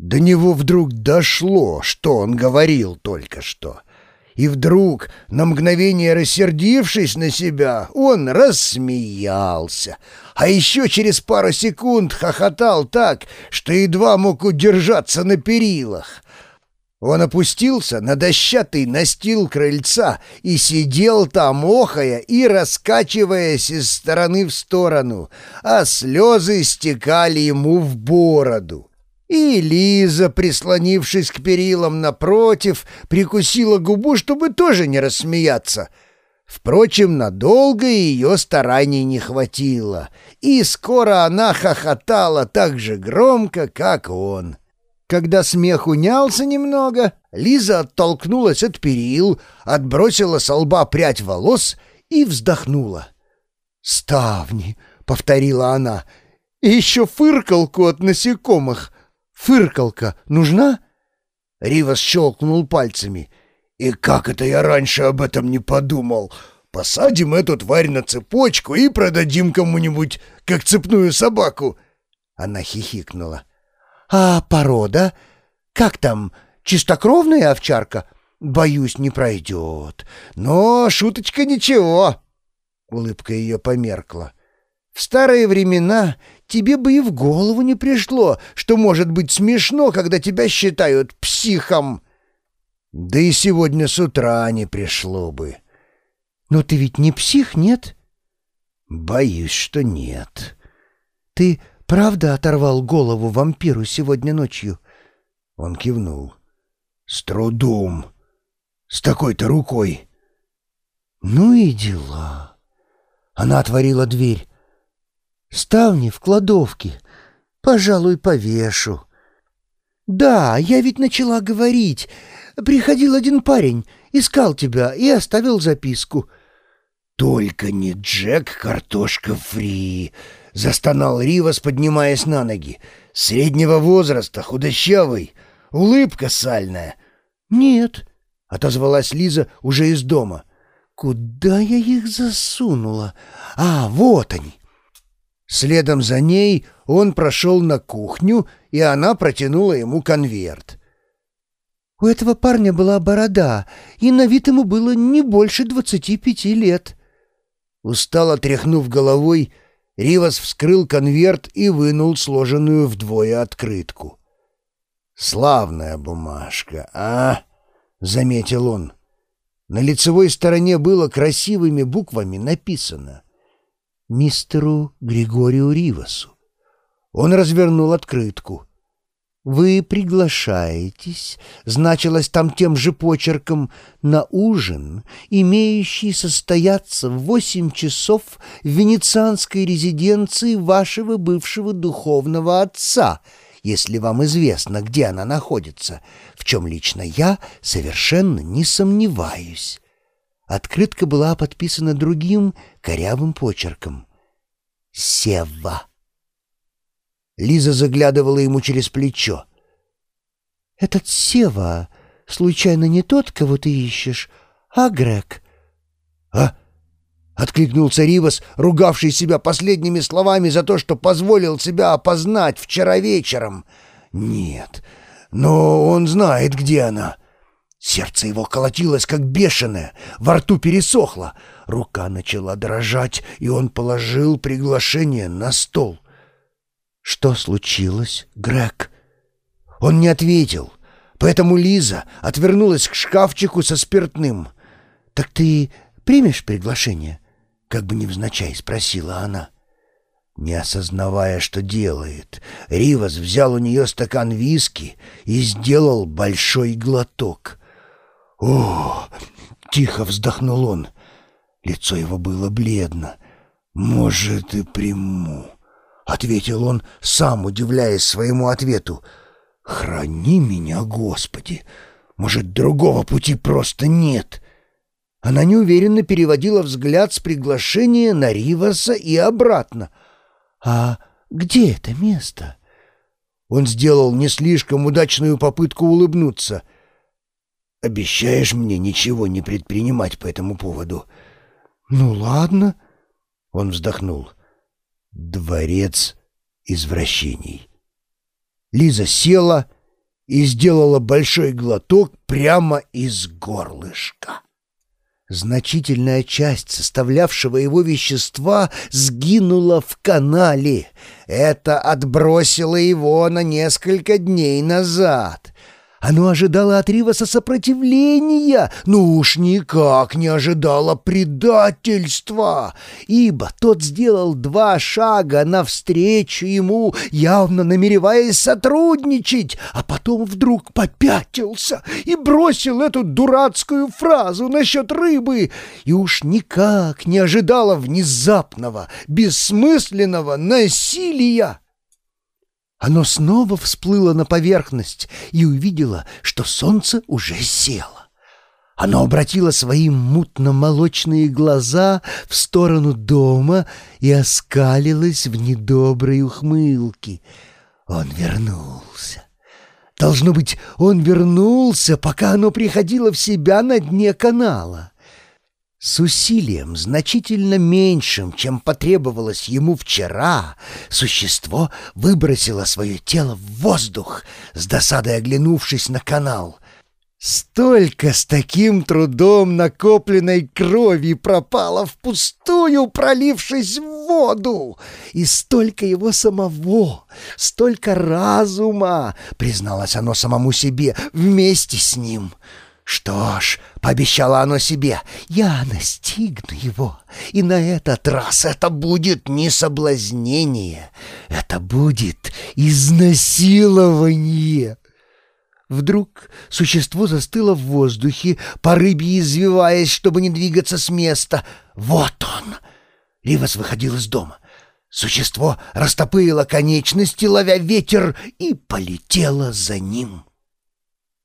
До него вдруг дошло, что он говорил только что. И вдруг, на мгновение рассердившись на себя, он рассмеялся. А еще через пару секунд хохотал так, что едва мог удержаться на перилах. Он опустился на дощатый настил крыльца и сидел там, охая и раскачиваясь из стороны в сторону, а слезы стекали ему в бороду. И Лиза, прислонившись к перилам напротив, прикусила губу, чтобы тоже не рассмеяться. Впрочем, надолго ее стараний не хватило, и скоро она хохотала так же громко, как он. Когда смех унялся немного, Лиза оттолкнулась от перил, отбросила со лба прядь волос и вздохнула. «Ставни!» — повторила она. «И еще фыркалку от насекомых. Фыркалка нужна?» Ривас щелкнул пальцами. «И как это я раньше об этом не подумал? Посадим эту тварь на цепочку и продадим кому-нибудь, как цепную собаку!» Она хихикнула. «А порода? Как там, чистокровная овчарка?» «Боюсь, не пройдет. Но шуточка ничего». Улыбка ее померкла. «В старые времена тебе бы и в голову не пришло, что может быть смешно, когда тебя считают психом». «Да и сегодня с утра не пришло бы». «Но ты ведь не псих, нет?» «Боюсь, что нет». «Ты правда оторвал голову вампиру сегодня ночью?» Он кивнул. «С трудом. С такой-то рукой». «Ну и дела». Она отворила дверь. «Ставни в кладовке. Пожалуй, повешу». «Да, я ведь начала говорить. Приходил один парень, искал тебя и оставил записку». «Только не Джек Картошка Фри!» — застонал Ривас, поднимаясь на ноги. «Среднего возраста, худощавый, улыбка сальная». «Нет», — отозвалась Лиза уже из дома. «Куда я их засунула? А, вот они!» Следом за ней он прошел на кухню, и она протянула ему конверт. «У этого парня была борода, и на вид ему было не больше двадцати пяти лет». Устало тряхнув головой, Ривас вскрыл конверт и вынул сложенную вдвое открытку. «Славная бумажка, а?» — заметил он. На лицевой стороне было красивыми буквами написано «Мистеру Григорию Ривасу». Он развернул открытку. «Вы приглашаетесь», — значилось там тем же почерком, «на ужин, имеющий состояться в восемь часов в венецианской резиденции вашего бывшего духовного отца, если вам известно, где она находится, в чем лично я совершенно не сомневаюсь». Открытка была подписана другим корявым почерком. «Сева». Лиза заглядывала ему через плечо. «Этот Сева, случайно не тот, кого ты ищешь, а Грег?» «А?» — откликнулся Ривас, ругавший себя последними словами за то, что позволил себя опознать вчера вечером. «Нет, но он знает, где она». Сердце его колотилось, как бешеное, во рту пересохло. Рука начала дрожать, и он положил приглашение на стол — «Что случилось, Грег?» Он не ответил, поэтому Лиза отвернулась к шкафчику со спиртным. «Так ты примешь приглашение?» — как бы невзначай спросила она. Не осознавая, что делает, Ривас взял у нее стакан виски и сделал большой глоток. «О!» — тихо вздохнул он. Лицо его было бледно. «Может, и приму». — ответил он, сам удивляясь своему ответу. «Храни меня, Господи! Может, другого пути просто нет?» Она неуверенно переводила взгляд с приглашения на Риваса и обратно. «А где это место?» Он сделал не слишком удачную попытку улыбнуться. «Обещаешь мне ничего не предпринимать по этому поводу?» «Ну ладно», — он вздохнул. Дворец извращений. Лиза села и сделала большой глоток прямо из горлышка. Значительная часть составлявшего его вещества сгинула в канале. Это отбросило его на несколько дней назад. Оно ожидало от Риваса сопротивления, но уж никак не ожидало предательства, ибо тот сделал два шага навстречу ему, явно намереваясь сотрудничать, а потом вдруг попятился и бросил эту дурацкую фразу насчет рыбы, и уж никак не ожидало внезапного, бессмысленного насилия. Оно снова всплыло на поверхность и увидело, что солнце уже село. Оно обратило свои мутно-молочные глаза в сторону дома и оскалилось в недоброй ухмылке. Он вернулся. Должно быть, он вернулся, пока оно приходило в себя на дне канала. С усилием, значительно меньшим, чем потребовалось ему вчера, существо выбросило свое тело в воздух, с досадой оглянувшись на канал. Столько с таким трудом накопленной крови пропало впустую, пролившись в воду, и столько его самого, столько разума, призналось оно самому себе, вместе с ним — «Что ж», — пообещало оно себе, — «я настигну его, и на этот раз это будет не соблазнение, это будет изнасилование». Вдруг существо застыло в воздухе, по рыбе извиваясь, чтобы не двигаться с места. «Вот он!» Ривас выходил из дома. Существо растопырило конечности, ловя ветер, и полетело за ним.